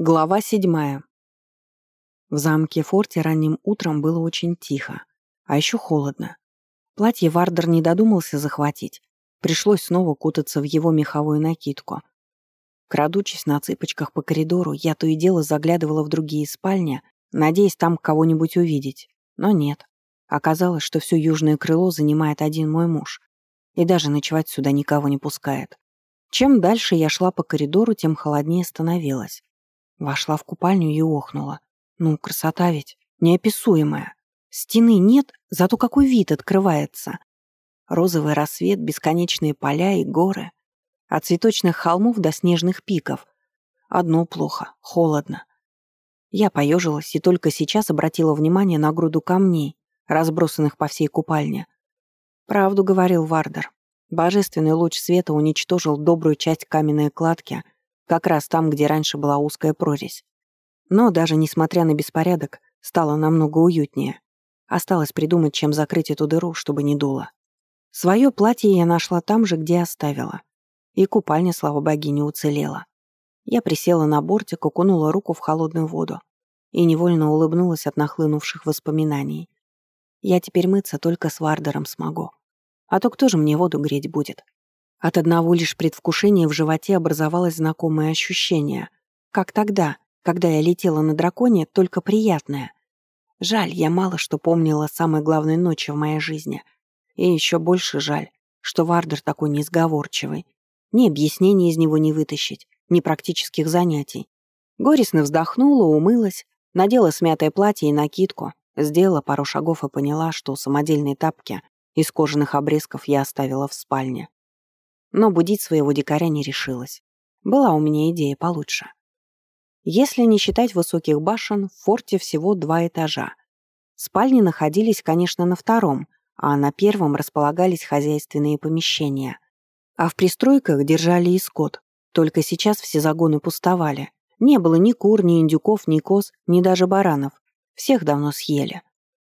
Глава седьмая. В замке Форте ранним утром было очень тихо, а еще холодно. Платье Вардер не додумался захватить. Пришлось снова кутаться в его меховую накидку. Крадучись на цыпочках по коридору, я то и дело заглядывала в другие спальни, надеясь там кого-нибудь увидеть. Но нет. Оказалось, что все южное крыло занимает один мой муж. И даже ночевать сюда никого не пускает. Чем дальше я шла по коридору, тем холоднее становилось. Вошла в купальню и охнула. Ну, красота ведь неописуемая. Стены нет, зато какой вид открывается. Розовый рассвет, бесконечные поля и горы. От цветочных холмов до снежных пиков. Одно плохо — холодно. Я поежилась и только сейчас обратила внимание на груду камней, разбросанных по всей купальне. Правду говорил Вардер. Божественный луч света уничтожил добрую часть каменной кладки — как раз там, где раньше была узкая прорезь. Но даже несмотря на беспорядок, стало намного уютнее. Осталось придумать, чем закрыть эту дыру, чтобы не дуло. Свое платье я нашла там же, где оставила. И купальня, слава богине, уцелела. Я присела на бортик, окунула руку в холодную воду и невольно улыбнулась от нахлынувших воспоминаний. Я теперь мыться только с Вардером смогу. А то кто же мне воду греть будет? От одного лишь предвкушения в животе образовалось знакомое ощущение. Как тогда, когда я летела на драконе, только приятное. Жаль, я мало что помнила самой главной ночи в моей жизни. И еще больше жаль, что Вардер такой несговорчивый. Ни объяснений из него не вытащить, ни практических занятий. Горестно вздохнула, умылась, надела смятое платье и накидку, сделала пару шагов и поняла, что самодельные тапки из кожаных обрезков я оставила в спальне. Но будить своего дикаря не решилась. Была у меня идея получше. Если не считать высоких башен, в форте всего два этажа. Спальни находились, конечно, на втором, а на первом располагались хозяйственные помещения. А в пристройках держали и скот. Только сейчас все загоны пустовали. Не было ни кур, ни индюков, ни коз, ни даже баранов. Всех давно съели.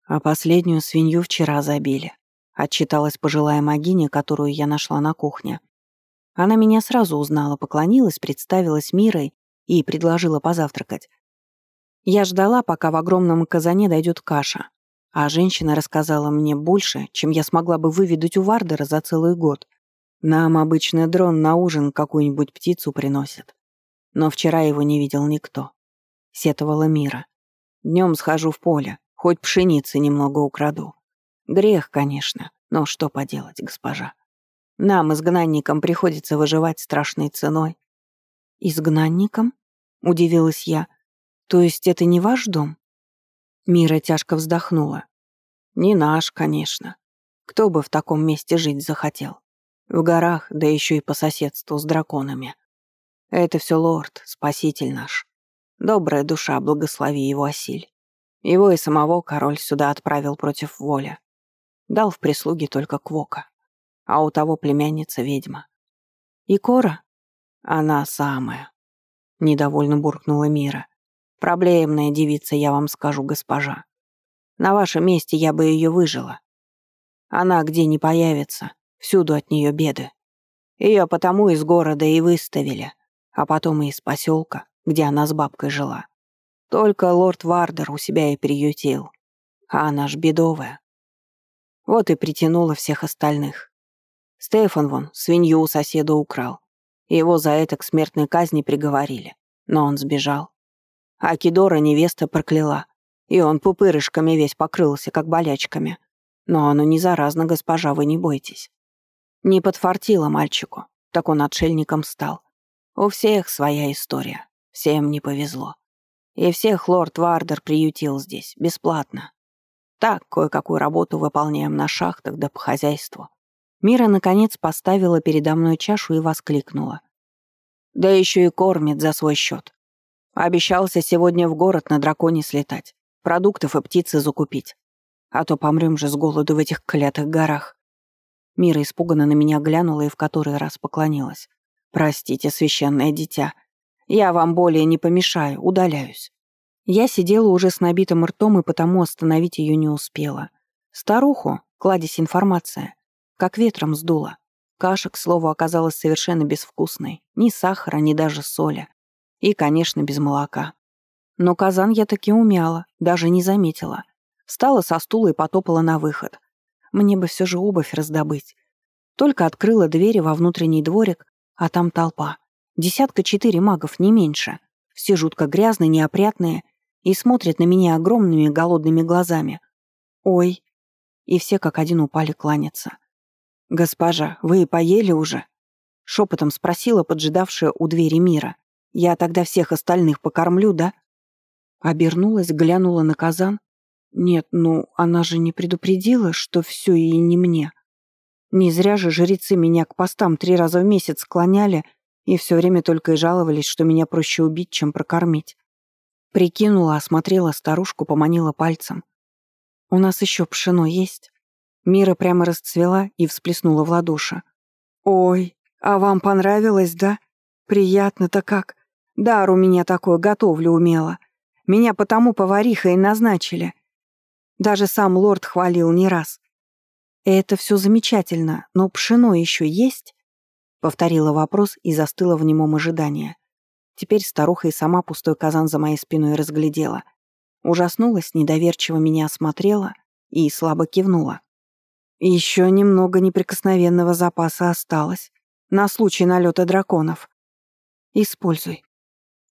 А последнюю свинью вчера забили. Отчиталась пожилая магиня, которую я нашла на кухне. Она меня сразу узнала, поклонилась, представилась Мирой и предложила позавтракать. Я ждала, пока в огромном казане дойдет каша, а женщина рассказала мне больше, чем я смогла бы выведать у Вардера за целый год. Нам обычно дрон на ужин какую-нибудь птицу приносит. Но вчера его не видел никто. Сетовала Мира. Днем схожу в поле, хоть пшеницы немного украду. Грех, конечно, но что поделать, госпожа. Нам, изгнанникам, приходится выживать страшной ценой. Изгнанникам? Удивилась я. То есть это не ваш дом? Мира тяжко вздохнула. Не наш, конечно. Кто бы в таком месте жить захотел? В горах, да еще и по соседству с драконами. Это все лорд, спаситель наш. Добрая душа, благослови его осиль. Его и самого король сюда отправил против воли. Дал в прислуге только Квока. А у того племянница ведьма. И Кора? Она самая. Недовольно буркнула Мира. Проблемная девица, я вам скажу, госпожа. На вашем месте я бы ее выжила. Она где не появится, всюду от нее беды. Ее потому из города и выставили, а потом и из поселка, где она с бабкой жила. Только лорд Вардер у себя и приютил. А она ж бедовая. Вот и притянула всех остальных. Стефан вон свинью у соседа украл. Его за это к смертной казни приговорили. Но он сбежал. А Кидора невеста прокляла. И он пупырышками весь покрылся, как болячками. Но оно не заразно, госпожа, вы не бойтесь. Не подфартило мальчику, так он отшельником стал. У всех своя история. Всем не повезло. И всех лорд Вардер приютил здесь, бесплатно. Так, кое-какую работу выполняем на шахтах да по хозяйству. Мира, наконец, поставила передо мной чашу и воскликнула. Да еще и кормит за свой счет. Обещался сегодня в город на драконе слетать, продуктов и птицы закупить. А то помрем же с голоду в этих клятых горах. Мира испуганно на меня глянула и в который раз поклонилась. «Простите, священное дитя. Я вам более не помешаю, удаляюсь». Я сидела уже с набитым ртом и потому остановить ее не успела. Старуху, кладезь информация, как ветром сдуло. Каша, к слову, оказалась совершенно безвкусной. Ни сахара, ни даже соли. И, конечно, без молока. Но казан я таки умяла, даже не заметила. Встала со стула и потопала на выход. Мне бы все же обувь раздобыть. Только открыла двери во внутренний дворик, а там толпа. Десятка четыре магов, не меньше. Все жутко грязные, неопрятные и смотрят на меня огромными голодными глазами. Ой. И все как один упали кланяться. «Госпожа, вы поели уже?» Шепотом спросила поджидавшая у двери мира. «Я тогда всех остальных покормлю, да?» Обернулась, глянула на казан. «Нет, ну, она же не предупредила, что все и не мне. Не зря же жрецы меня к постам три раза в месяц склоняли и все время только и жаловались, что меня проще убить, чем прокормить. Прикинула, осмотрела старушку, поманила пальцем. «У нас еще пшено есть?» Мира прямо расцвела и всплеснула в ладоши. «Ой, а вам понравилось, да? Приятно-то как. Дар у меня такой, готовлю умела. Меня потому повариха и назначили. Даже сам лорд хвалил не раз. Это все замечательно, но пшено еще есть?» Повторила вопрос и застыла в немом ожидании. Теперь старуха и сама пустой казан за моей спиной разглядела. Ужаснулась, недоверчиво меня осмотрела и слабо кивнула. Еще немного неприкосновенного запаса осталось. На случай налета драконов. Используй.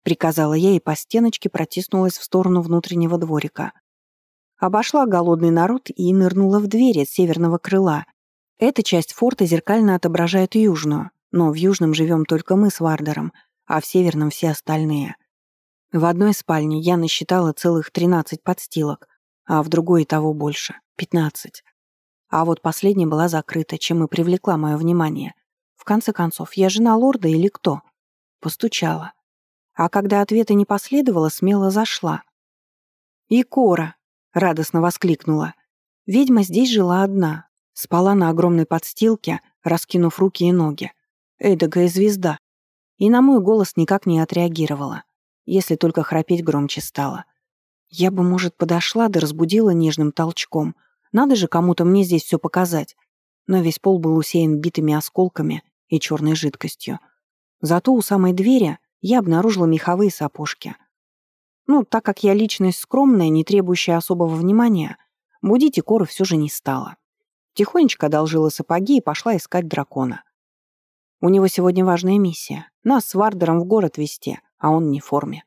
Приказала я и по стеночке протиснулась в сторону внутреннего дворика. Обошла голодный народ и нырнула в двери северного крыла. Эта часть форта зеркально отображает южную, но в южном живем только мы с Вардером, а в северном все остальные. В одной спальне я насчитала целых 13 подстилок, а в другой того больше — 15. А вот последняя была закрыта, чем и привлекла мое внимание. В конце концов, я жена лорда или кто? Постучала. А когда ответа не последовало, смело зашла. «И Кора!» — радостно воскликнула. Ведьма здесь жила одна, спала на огромной подстилке, раскинув руки и ноги. Эдакая звезда. И на мой голос никак не отреагировала, если только храпеть громче стало. Я бы, может, подошла да разбудила нежным толчком — надо же кому-то мне здесь все показать. Но весь пол был усеян битыми осколками и черной жидкостью. Зато у самой двери я обнаружила меховые сапожки. Ну, так как я личность скромная, не требующая особого внимания, будить Икоры все же не стала. Тихонечко одолжила сапоги и пошла искать дракона. У него сегодня важная миссия. Нас с Вардером в город вести, а он не в форме.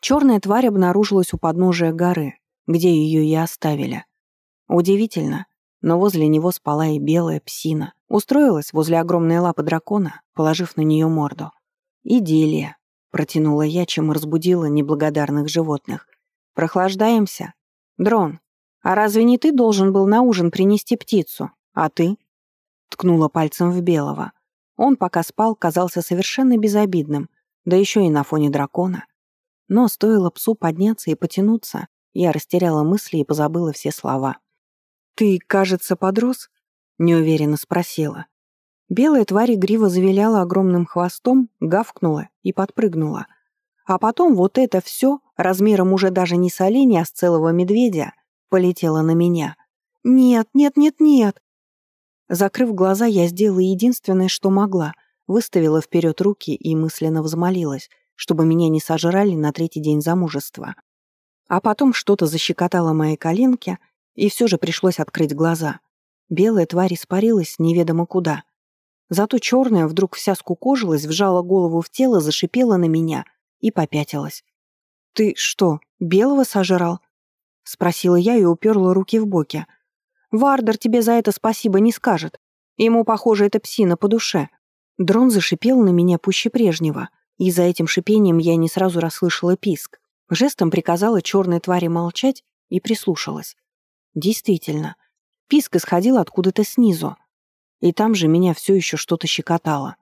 Черная тварь обнаружилась у подножия горы, где ее и оставили. Удивительно, но возле него спала и белая псина. Устроилась возле огромной лапы дракона, положив на нее морду. «Идиллия», — протянула я, чем разбудила неблагодарных животных. «Прохлаждаемся? Дрон, а разве не ты должен был на ужин принести птицу? А ты?» Ткнула пальцем в белого. Он, пока спал, казался совершенно безобидным, да еще и на фоне дракона. Но стоило псу подняться и потянуться, я растеряла мысли и позабыла все слова. «Ты, кажется, подрос?» — неуверенно спросила. Белая тварь игриво завиляла огромным хвостом, гавкнула и подпрыгнула. А потом вот это все, размером уже даже не с оленя, а с целого медведя, полетело на меня. «Нет, нет, нет, нет!» Закрыв глаза, я сделала единственное, что могла. Выставила вперед руки и мысленно взмолилась, чтобы меня не сожрали на третий день замужества. А потом что-то защекотало мои коленки, и все же пришлось открыть глаза. Белая тварь испарилась неведомо куда. Зато черная вдруг вся скукожилась, вжала голову в тело, зашипела на меня и попятилась. «Ты что, белого сожрал?» — спросила я и уперла руки в боки. «Вардер тебе за это спасибо не скажет. Ему, похоже, эта псина по душе». Дрон зашипел на меня пуще прежнего, и за этим шипением я не сразу расслышала писк. Жестом приказала черной твари молчать и прислушалась. Действительно, писк исходил откуда-то снизу. И там же меня все еще что-то щекотало.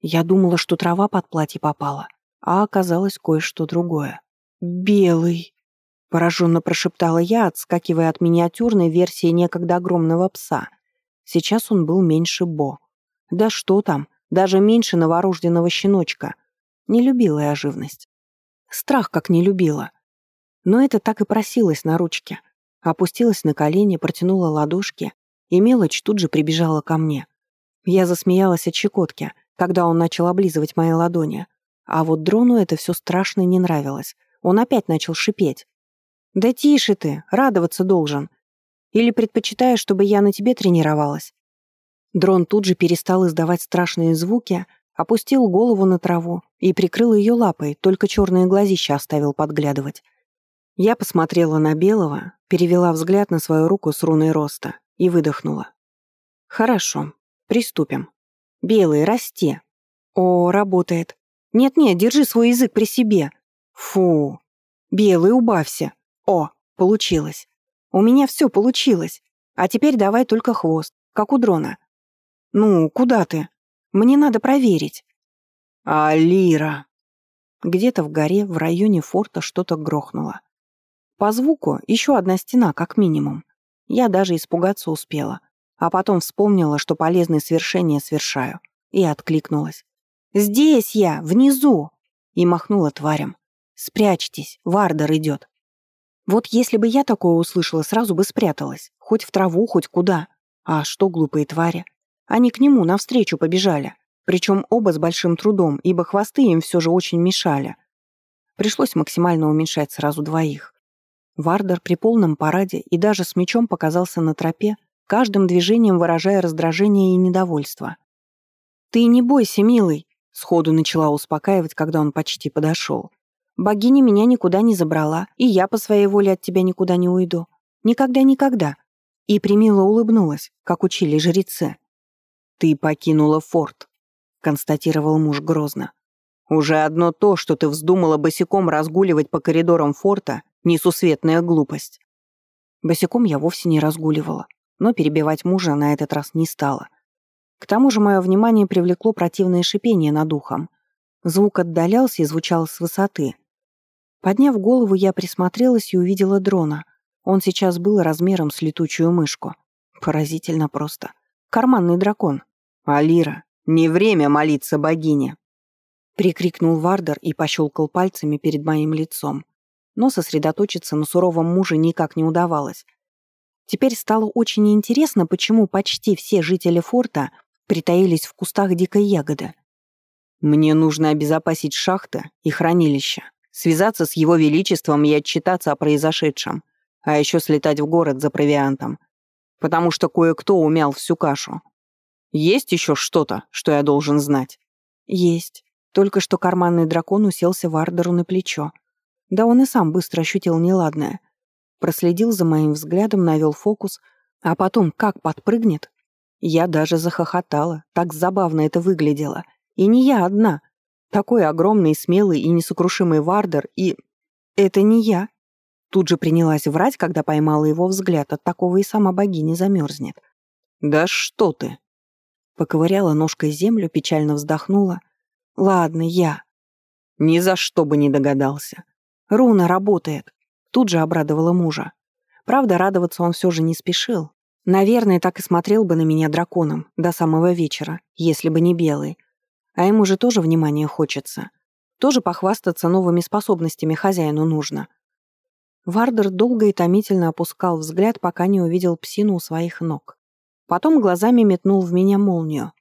Я думала, что трава под платье попала, а оказалось кое-что другое. «Белый!» — пораженно прошептала я, отскакивая от миниатюрной версии некогда огромного пса. Сейчас он был меньше Бо. Да что там, даже меньше новорожденного щеночка. Не любила я живность. Страх как не любила. Но это так и просилось на ручке — Опустилась на колени, протянула ладошки, и мелочь тут же прибежала ко мне. Я засмеялась от щекотки, когда он начал облизывать мои ладони, А вот дрону это все страшно не нравилось. Он опять начал шипеть. «Да тише ты, радоваться должен. Или предпочитаешь, чтобы я на тебе тренировалась?» Дрон тут же перестал издавать страшные звуки, опустил голову на траву и прикрыл ее лапой, только черные глазища оставил подглядывать. Я посмотрела на Белого, перевела взгляд на свою руку с руной роста и выдохнула. «Хорошо, приступим. Белый, расти». «О, работает. Нет-нет, держи свой язык при себе. Фу. Белый, убавься. О, получилось. У меня все получилось. А теперь давай только хвост, как у дрона. Ну, куда ты? Мне надо проверить. Алира. Где-то в горе, в районе форта что-то грохнуло. По звуку еще одна стена, как минимум. Я даже испугаться успела. А потом вспомнила, что полезные свершения совершаю. И откликнулась. «Здесь я, внизу!» И махнула тварям. «Спрячьтесь, Вардер идет». Вот если бы я такое услышала, сразу бы спряталась. Хоть в траву, хоть куда. А что глупые твари? Они к нему навстречу побежали. Причем оба с большим трудом, ибо хвосты им все же очень мешали. Пришлось максимально уменьшать сразу двоих. Вардер при полном параде и даже с мечом показался на тропе, каждым движением выражая раздражение и недовольство. «Ты не бойся, милый», — сходу начала успокаивать, когда он почти подошел. «Богиня меня никуда не забрала, и я по своей воле от тебя никуда не уйду. Никогда-никогда». И примило улыбнулась, как учили жрецы. «Ты покинула форт», — констатировал муж грозно. «Уже одно то, что ты вздумала босиком разгуливать по коридорам форта, несусветная глупость». Босиком я вовсе не разгуливала, но перебивать мужа на этот раз не стала. К тому же мое внимание привлекло противное шипение над ухом. Звук отдалялся и звучал с высоты. Подняв голову, я присмотрелась и увидела дрона. Он сейчас был размером с летучую мышку. Поразительно просто. Карманный дракон. «Алира, не время молиться богине!» Прикрикнул Вардер и пощелкал пальцами перед моим лицом. Но сосредоточиться на суровом муже никак не удавалось. Теперь стало очень интересно, почему почти все жители форта притаились в кустах дикой ягоды. «Мне нужно обезопасить шахты и хранилища, связаться с его величеством и отчитаться о произошедшем, а еще слетать в город за провиантом, потому что кое-кто умял всю кашу. Есть еще что-то, что я должен знать?» «Есть. Только что карманный дракон уселся Вардеру на плечо. Да он и сам быстро ощутил неладное. Проследил за моим взглядом, навел фокус, а потом как подпрыгнет. Я даже захохотала, так забавно это выглядело. И не я одна. Такой огромный, смелый и несокрушимый Вардер, и... Это не я. Тут же принялась врать, когда поймала его взгляд, от такого и сама богиня замерзнет. «Да что ты!» Поковыряла ножкой землю, печально вздохнула. «Ладно, я». «Ни за что бы не догадался. Руна работает». Тут же обрадовала мужа. Правда, радоваться он все же не спешил. Наверное, так и смотрел бы на меня драконом до самого вечера, если бы не белый. А ему же тоже внимания хочется. Тоже похвастаться новыми способностями хозяину нужно. Вардер долго и томительно опускал взгляд, пока не увидел псину у своих ног. Потом глазами метнул в меня молнию.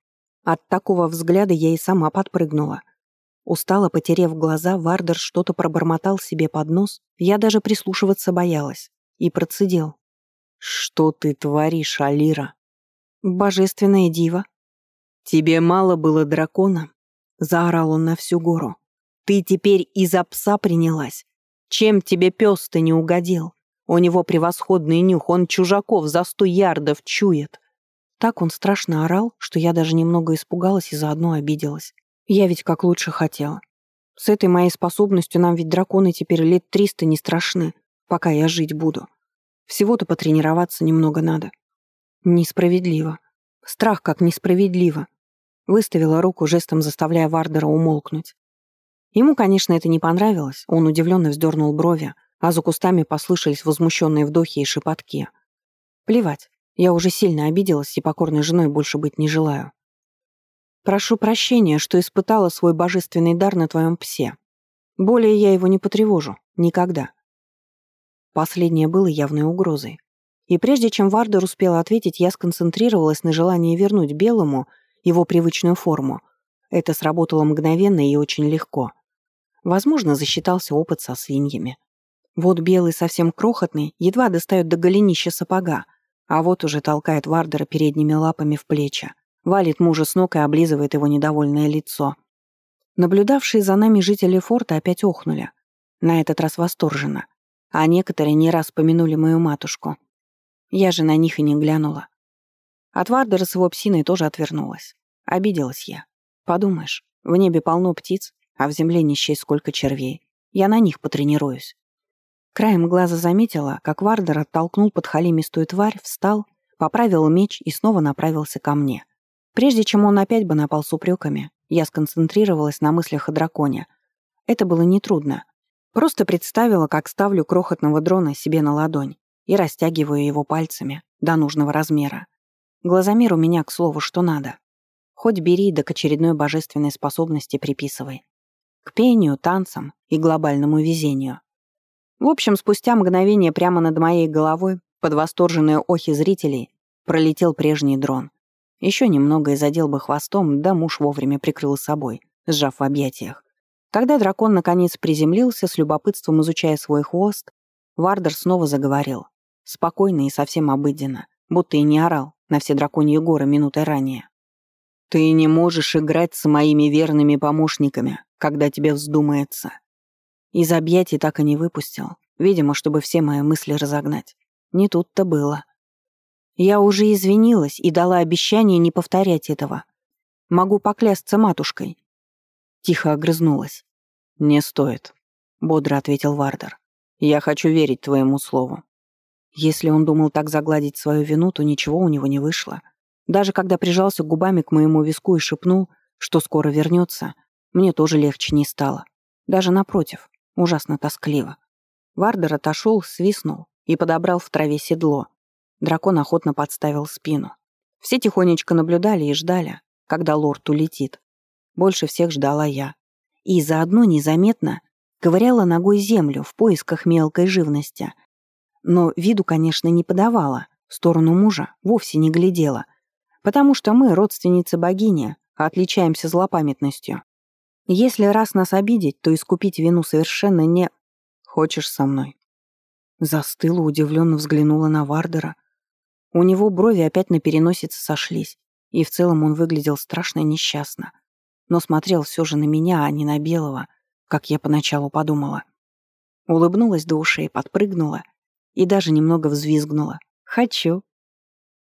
От такого взгляда я и сама подпрыгнула. Устало потерев глаза, Вардер что-то пробормотал себе под нос, я даже прислушиваться боялась. И процедил. «Что ты творишь, Алира?» «Божественная дива», «Тебе мало было дракона?» — заорал он на всю гору. «Ты теперь из-за пса принялась? Чем тебе пес-то не угодил? У него превосходный нюх, он чужаков за сто ярдов чует». Так он страшно орал, что я даже немного испугалась и заодно обиделась. Я ведь как лучше хотела. С этой моей способностью нам ведь драконы теперь лет триста не страшны, пока я жить буду. Всего-то потренироваться немного надо. Несправедливо. Страх как несправедливо. Выставила руку, жестом заставляя Вардера умолкнуть. Ему, конечно, это не понравилось, он удивленно вздернул брови, а за кустами послышались возмущенные вдохи и шепотки. Плевать, я уже сильно обиделась и покорной женой больше быть не желаю. Прошу прощения, что испытала свой божественный дар на твоем псе. Более я его не потревожу. Никогда. Последнее было явной угрозой. И прежде чем Вардер успел ответить, я сконцентрировалась на желании вернуть Белому его привычную форму. Это сработало мгновенно и очень легко. Возможно, засчитался опыт со свиньями. Вот белый совсем крохотный, едва достает до голенища сапога, а вот уже толкает Вардера передними лапами в плечи, валит мужа с ног и облизывает его недовольное лицо. Наблюдавшие за нами жители форта опять охнули. На этот раз восторженно. А некоторые не раз помянули мою матушку. Я же на них и не глянула. От Вардера с его псиной тоже отвернулась. Обиделась я. Подумаешь, в небе полно птиц, а в земле счесть сколько червей. Я на них потренируюсь. Краем глаза заметила, как Вардер оттолкнул подхалимистую тварь, встал, поправил меч и снова направился ко мне. Прежде чем он опять бы напал с упреками, я сконцентрировалась на мыслях о драконе. Это было нетрудно. Просто представила, как ставлю крохотного дрона себе на ладонь и растягиваю его пальцами до нужного размера. Глазомер у меня, к слову, что надо. Хоть бери, да к очередной божественной способности приписывай. К пению, танцам и глобальному везению. В общем, спустя мгновение прямо над моей головой, под восторженные охи зрителей, пролетел прежний дрон. Еще немного и задел бы хвостом, да муж вовремя прикрыл собой, сжав в объятиях. Когда дракон наконец приземлился, с любопытством изучая свой хвост, Вардер снова заговорил. Спокойно и совсем обыденно, будто и не орал на все драконьи горы минутой ранее. «Ты не можешь играть с моими верными помощниками, когда тебе вздумается. Из объятий так и не выпустил, видимо, чтобы все мои мысли разогнать. Не тут-то было. Я уже извинилась и дала обещание не повторять этого. Могу поклясться матушкой. Тихо огрызнулась. «Не стоит», — бодро ответил Вардер. «Я хочу верить твоему слову». Если он думал так загладить свою вину, то ничего у него не вышло. Даже когда прижался губами к моему виску и шепнул, что скоро вернется, мне тоже легче не стало. Даже напротив. Ужасно тоскливо. Вардер отошел, свистнул и подобрал в траве седло. Дракон охотно подставил спину. Все тихонечко наблюдали и ждали, когда лорд улетит. Больше всех ждала я. И заодно незаметно ковыряла ногой землю в поисках мелкой живности. Но виду, конечно, не подавала, в сторону мужа вовсе не глядела, потому что мы, родственницы богини, отличаемся злопамятностью. Если раз нас обидеть, то искупить вину совершенно не... Хочешь со мной?» Застыла, удивленно взглянула на Вардера. У него брови опять на переносице сошлись, и в целом он выглядел страшно несчастно. Но смотрел все же на меня, а не на Белого, как я поначалу подумала. Улыбнулась до ушей, подпрыгнула и даже немного взвизгнула. «Хочу».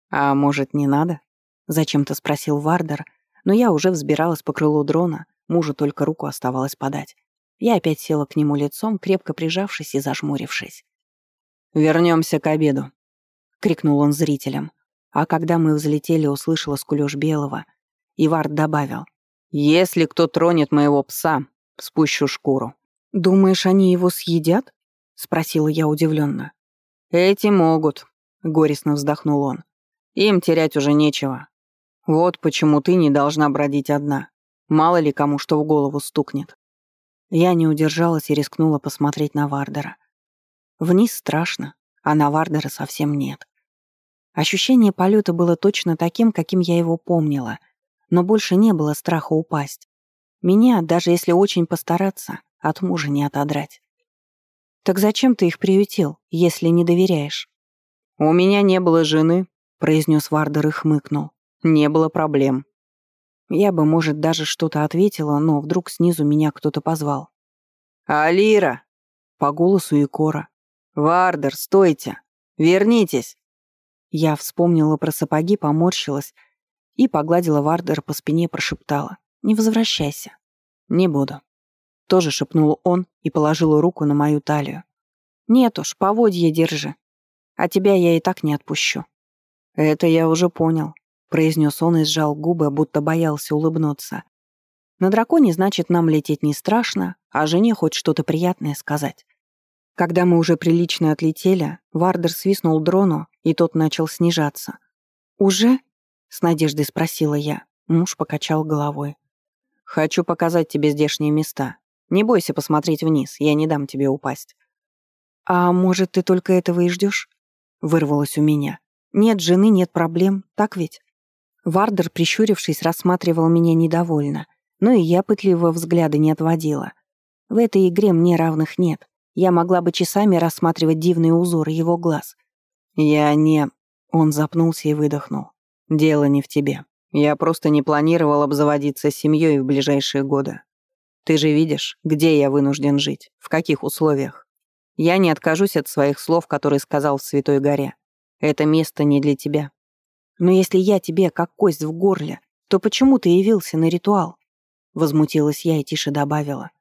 «А может, не надо?» — зачем-то спросил Вардер, но я уже взбиралась по крылу дрона, Мужу только руку оставалось подать. Я опять села к нему лицом, крепко прижавшись и зажмурившись. «Вернемся к обеду», — крикнул он зрителям. А когда мы взлетели, услышала скулёж белого. И Вард добавил. «Если кто тронет моего пса, спущу шкуру». «Думаешь, они его съедят?» — спросила я удивленно. «Эти могут», — горестно вздохнул он. «Им терять уже нечего. Вот почему ты не должна бродить одна. Мало ли кому что в голову стукнет. Я не удержалась и рискнула посмотреть на Вардера. Вниз страшно, а на Вардера совсем нет. Ощущение полета было точно таким, каким я его помнила, но больше не было страха упасть. Меня, даже если очень постараться, от мужа не отодрать. «Так зачем ты их приютил, если не доверяешь?» «У меня не было жены», — произнес Вардер и хмыкнул. «Не было проблем. Я бы, может, даже что-то ответила, но вдруг снизу меня кто-то позвал. «Алира!» По голосу и кора. «Вардер, стойте! Вернитесь!» Я вспомнила про сапоги, поморщилась и погладила Вардера по спине, прошептала. «Не возвращайся». «Не буду». Тоже шепнул он и положил руку на мою талию. «Нет уж, поводье держи. А тебя я и так не отпущу». «Это я уже понял», произнес он и сжал губы, будто боялся улыбнуться. На драконе, значит, нам лететь не страшно, а жене хоть что-то приятное сказать. Когда мы уже прилично отлетели, Вардер свистнул дрону, и тот начал снижаться. «Уже?» — с надеждой спросила я. Муж покачал головой. «Хочу показать тебе здешние места. Не бойся посмотреть вниз, я не дам тебе упасть». «А может, ты только этого и ждешь? вырвалось у меня. «Нет жены, нет проблем, так ведь?» Вардер, прищурившись, рассматривал меня недовольно, но и я пытливого взгляда не отводила. В этой игре мне равных нет. Я могла бы часами рассматривать дивные узоры его глаз. Я не... Он запнулся и выдохнул. Дело не в тебе. Я просто не планировал обзаводиться семьей в ближайшие годы. Ты же видишь, где я вынужден жить, в каких условиях. Я не откажусь от своих слов, которые сказал в Святой горе. Это место не для тебя. Но если я тебе как кость в горле, то почему ты явился на ритуал? Возмутилась я и тише добавила.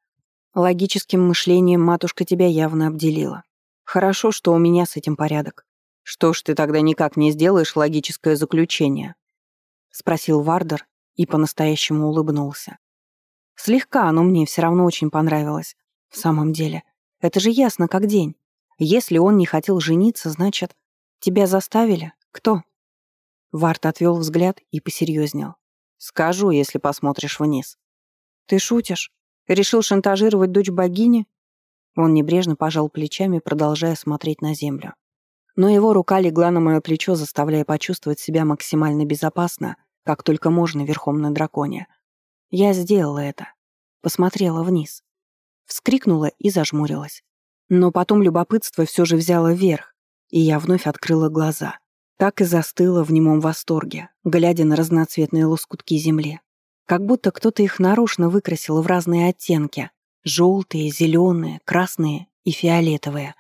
Логическим мышлением матушка тебя явно обделила. Хорошо, что у меня с этим порядок. Что ж ты тогда никак не сделаешь логическое заключение? Спросил Вардер и по-настоящему улыбнулся. Слегка, но мне все равно очень понравилось. В самом деле, это же ясно как день. Если он не хотел жениться, значит, тебя заставили? Кто? Вард отвел взгляд и посерьезнел. Скажу, если посмотришь вниз. Ты шутишь? Решил шантажировать дочь богини? Он небрежно пожал плечами, продолжая смотреть на землю. Но его рука легла на мое плечо, заставляя почувствовать себя максимально безопасно, как только можно верхом на драконе. Я сделала это. Посмотрела вниз. Вскрикнула и зажмурилась. Но потом любопытство все же взяло верх, и я вновь открыла глаза. Так и застыла в немом восторге, глядя на разноцветные лоскутки земли. Как будто кто-то их нарочно выкрасил в разные оттенки. Желтые, зеленые, красные и фиолетовые.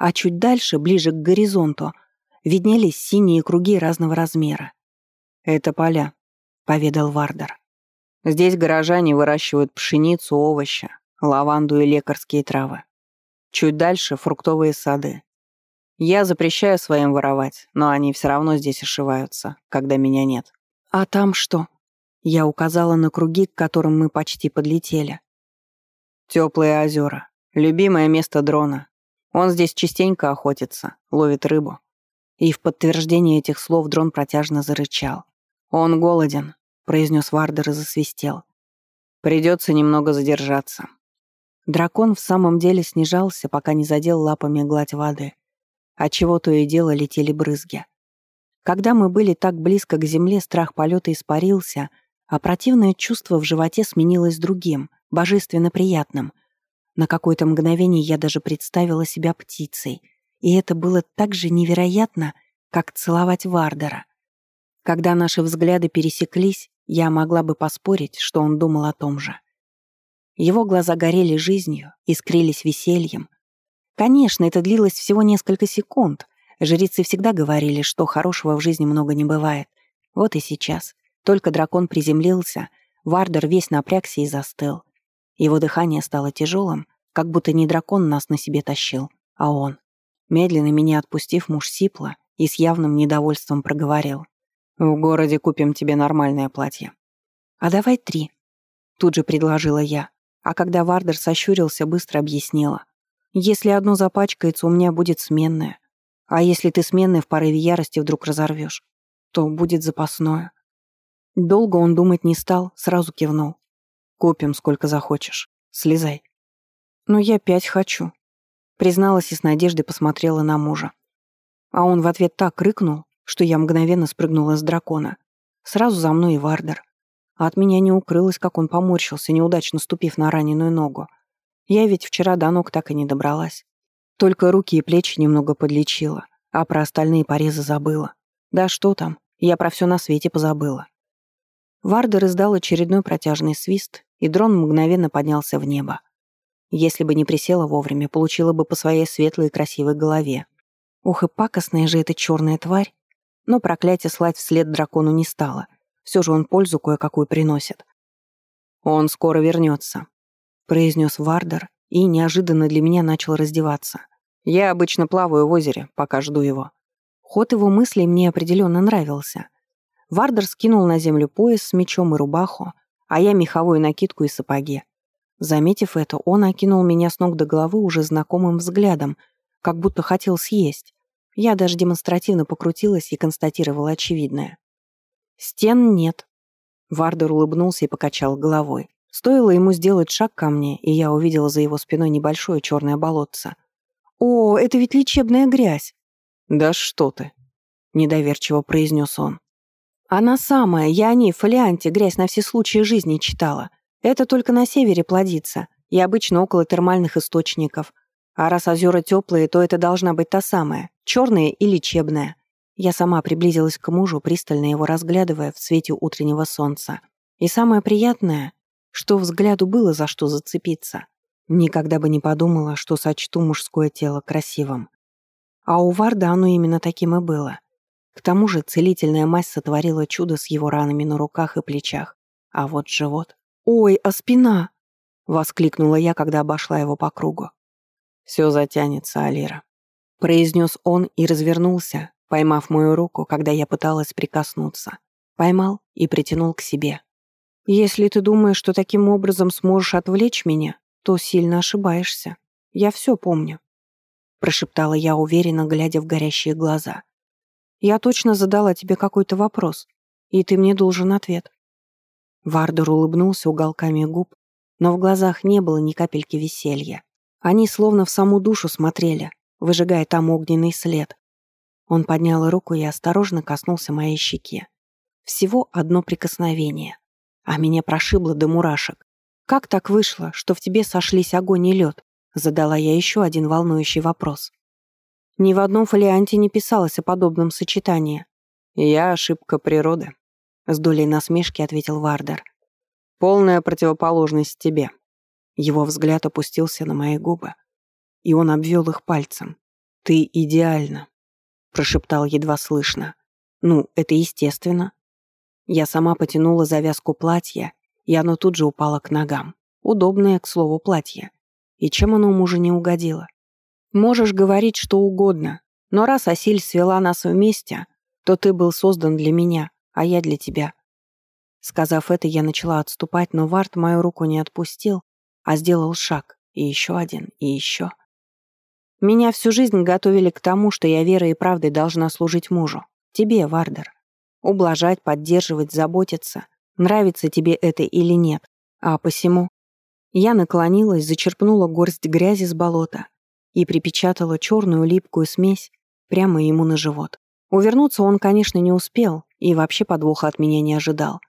А чуть дальше, ближе к горизонту, виднелись синие круги разного размера. «Это поля», — поведал Вардер. «Здесь горожане выращивают пшеницу, овощи, лаванду и лекарские травы. Чуть дальше — фруктовые сады. Я запрещаю своим воровать, но они все равно здесь ошиваются, когда меня нет». «А там что?» Я указала на круги, к которым мы почти подлетели. Теплые озера. Любимое место дрона. Он здесь частенько охотится, ловит рыбу. И в подтверждение этих слов дрон протяжно зарычал. «Он голоден», — произнес Вардер и засвистел. «Придется немного задержаться». Дракон в самом деле снижался, пока не задел лапами гладь воды. Отчего то и дело летели брызги. Когда мы были так близко к земле, страх полета испарился, а противное чувство в животе сменилось другим, божественно приятным. На какое-то мгновение я даже представила себя птицей, и это было так же невероятно, как целовать Вардера. Когда наши взгляды пересеклись, я могла бы поспорить, что он думал о том же. Его глаза горели жизнью, искрились весельем. Конечно, это длилось всего несколько секунд. Жрицы всегда говорили, что хорошего в жизни много не бывает. Вот и сейчас. Только дракон приземлился, Вардер весь напрягся и застыл. Его дыхание стало тяжелым, как будто не дракон нас на себе тащил, а он. Медленно меня отпустив, муж сипла и с явным недовольством проговорил. «В городе купим тебе нормальное платье». «А давай три», — тут же предложила я. А когда Вардер сощурился, быстро объяснила. «Если одно запачкается, у меня будет сменное. А если ты сменное в порыве ярости вдруг разорвешь, то будет запасное. Долго он думать не стал, сразу кивнул. «Купим, сколько захочешь. Слезай». «Но я пять хочу», — призналась и с надеждой посмотрела на мужа. А он в ответ так рыкнул, что я мгновенно спрыгнула с дракона. Сразу за мной и Вардер. А от меня не укрылось, как он поморщился, неудачно ступив на раненую ногу. Я ведь вчера до ног так и не добралась. Только руки и плечи немного подлечила, а про остальные порезы забыла. Да что там, я про все на свете позабыла. Вардер издал очередной протяжный свист, и дрон мгновенно поднялся в небо. Если бы не присела вовремя, получила бы по своей светлой и красивой голове. Ух и пакостная же эта черная тварь. Но проклятие слать вслед дракону не стало. Все же он пользу кое-какую приносит. «Он скоро вернется», — произнес Вардер и неожиданно для меня начал раздеваться. «Я обычно плаваю в озере, пока жду его». Ход его мыслей мне определенно нравился — Вардер скинул на землю пояс с мечом и рубаху, а я меховую накидку и сапоги. Заметив это, он окинул меня с ног до головы уже знакомым взглядом, как будто хотел съесть. Я даже демонстративно покрутилась и констатировала очевидное. «Стен нет». Вардер улыбнулся и покачал головой. Стоило ему сделать шаг ко мне, и я увидела за его спиной небольшое черное болотце. «О, это ведь лечебная грязь!» «Да что ты!» — недоверчиво произнес он. Она самая, я о ней в фолианте грязь на все случаи жизни читала. Это только на севере плодится. И обычно около термальных источников. А раз озера теплые, то это должна быть та самая, черная и лечебная. Я сама приблизилась к мужу, пристально его разглядывая в свете утреннего солнца. И самое приятное, что взгляду было за что зацепиться. Никогда бы не подумала, что сочту мужское тело красивым. А у Варда оно именно таким и было. К тому же целительная мазь сотворила чудо с его ранами на руках и плечах. А вот живот... «Ой, а спина!» — воскликнула я, когда обошла его по кругу. «Все затянется, Алира», — произнес он и развернулся, поймав мою руку, когда я пыталась прикоснуться. Поймал и притянул к себе. «Если ты думаешь, что таким образом сможешь отвлечь меня, то сильно ошибаешься. Я все помню», — прошептала я уверенно, глядя в горящие глаза. «Я точно задала тебе какой-то вопрос, и ты мне должен ответ». Вардер улыбнулся уголками губ, но в глазах не было ни капельки веселья. Они словно в саму душу смотрели, выжигая там огненный след, он поднял руку и осторожно коснулся моей щеки. Всего одно прикосновение. А меня прошибло до мурашек. «Как так вышло, что в тебе сошлись огонь и лед?» Задала я еще один волнующий вопрос. Ни в одном фолианте не писалось о подобном сочетании. «Я ошибка природы», — с долей насмешки ответил Вардер. «Полная противоположность тебе». Его взгляд опустился на мои губы, и он обвел их пальцем. «Ты идеальна». — прошептал едва слышно. «Ну, это естественно». Я сама потянула завязку платья, и оно тут же упало к ногам. Удобное, к слову, платье. И чем оно мужу не угодило? Можешь говорить что угодно, но раз Асиль свела нас вместе, то ты был создан для меня, а я для тебя. Сказав это, я начала отступать, но Варт мою руку не отпустил, а сделал шаг, и еще один, и еще. Меня всю жизнь готовили к тому, что я верой и правдой должна служить мужу. Тебе, Вардер. Ублажать, поддерживать, заботиться. Нравится тебе это или нет. А посему... Я наклонилась, зачерпнула горсть грязи с болота и припечатала черную липкую смесь прямо ему на живот. Увернуться он, конечно, не успел и вообще подвоха от меня не ожидал.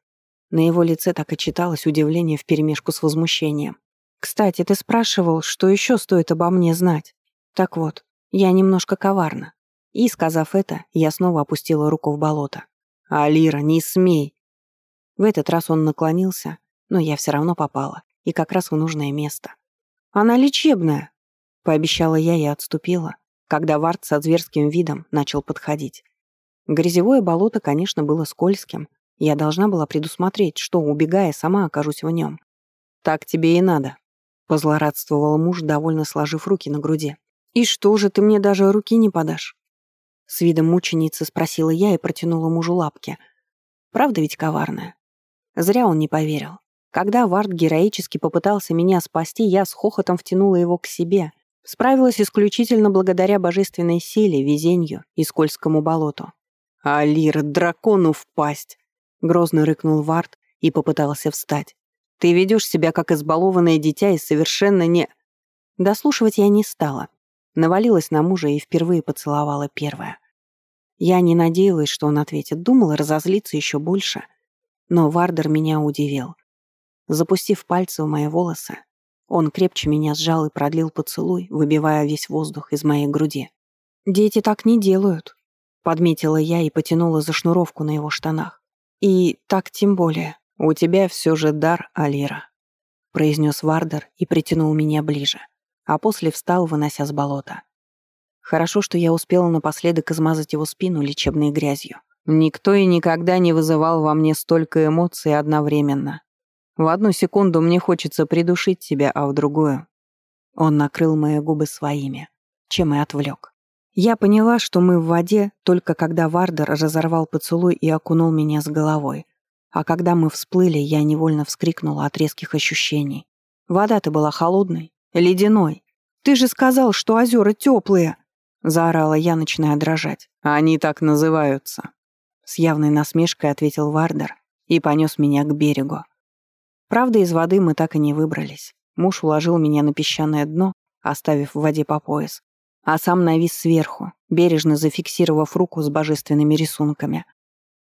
На его лице так и читалось удивление вперемешку с возмущением. «Кстати, ты спрашивал, что еще стоит обо мне знать?» Так вот, я немножко коварна. И, сказав это, я снова опустила руку в болото. «Алира, не смей!» В этот раз он наклонился, но я все равно попала, и как раз в нужное место. «Она лечебная!» — пообещала я и отступила, когда Вард со зверским видом начал подходить. Грязевое болото, конечно, было скользким. Я должна была предусмотреть, что, убегая, сама окажусь в нем. «Так тебе и надо», — позлорадствовал муж, довольно сложив руки на груди. «И что же, ты мне даже руки не подашь?» С видом мученицы спросила я и протянула мужу лапки. Правда ведь коварная? Зря он не поверил. Когда Вард героически попытался меня спасти, я с хохотом втянула его к себе. Справилась исключительно благодаря божественной силе, везенью и скользкому болоту. «Алир, дракону впасть!» — грозно рыкнул Вард и попытался встать. «Ты ведешь себя как избалованное дитя и совершенно не...» Дослушивать я не стала. Навалилась на мужа и впервые поцеловала первая. Я не надеялась, что он ответит, думала разозлиться еще больше. Но Вардер меня удивил. Запустив пальцы в мои волосы, он крепче меня сжал и продлил поцелуй, выбивая весь воздух из моей груди. «Дети так не делают», — подметила я и потянула за шнуровку на его штанах. «И так тем более. У тебя все же дар, Алира», — произнес Вардер и притянул меня ближе а после встал, вынося с болота. Хорошо, что я успела напоследок измазать его спину лечебной грязью. Никто и никогда не вызывал во мне столько эмоций одновременно. В одну секунду мне хочется придушить тебя, а в другую... Он накрыл мои губы своими, чем и отвлек. Я поняла, что мы в воде, только когда Вардер разорвал поцелуй и окунул меня с головой. А когда мы всплыли, я невольно вскрикнула от резких ощущений. Вода-то была холодной, Ледяной. Ты же сказал, что озера теплые!» Заорала я, начиная дрожать. «Они так называются!» С явной насмешкой ответил Вардер и понес меня к берегу. Правда, из воды мы так и не выбрались. Муж уложил меня на песчаное дно, оставив в воде по пояс, а сам навис сверху, бережно зафиксировав руку с божественными рисунками.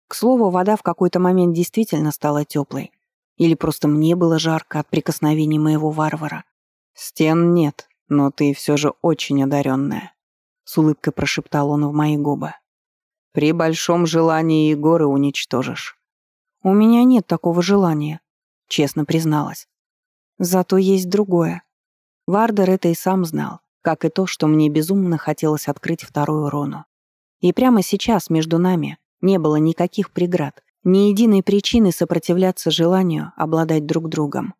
К слову, вода в какой-то момент действительно стала теплой. Или просто мне было жарко от прикосновений моего варвара. Стен нет, но ты все же очень одаренная, с улыбкой прошептал он в мои губы. При большом желании и горы уничтожишь. У меня нет такого желания, честно призналась. Зато есть другое. Вардер это и сам знал, как и то, что мне безумно хотелось открыть вторую Рону. И прямо сейчас между нами не было никаких преград, ни единой причины сопротивляться желанию обладать друг другом.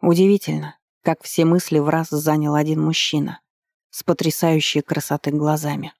Удивительно, как все мысли в раз занял один мужчина с потрясающей красотой глазами.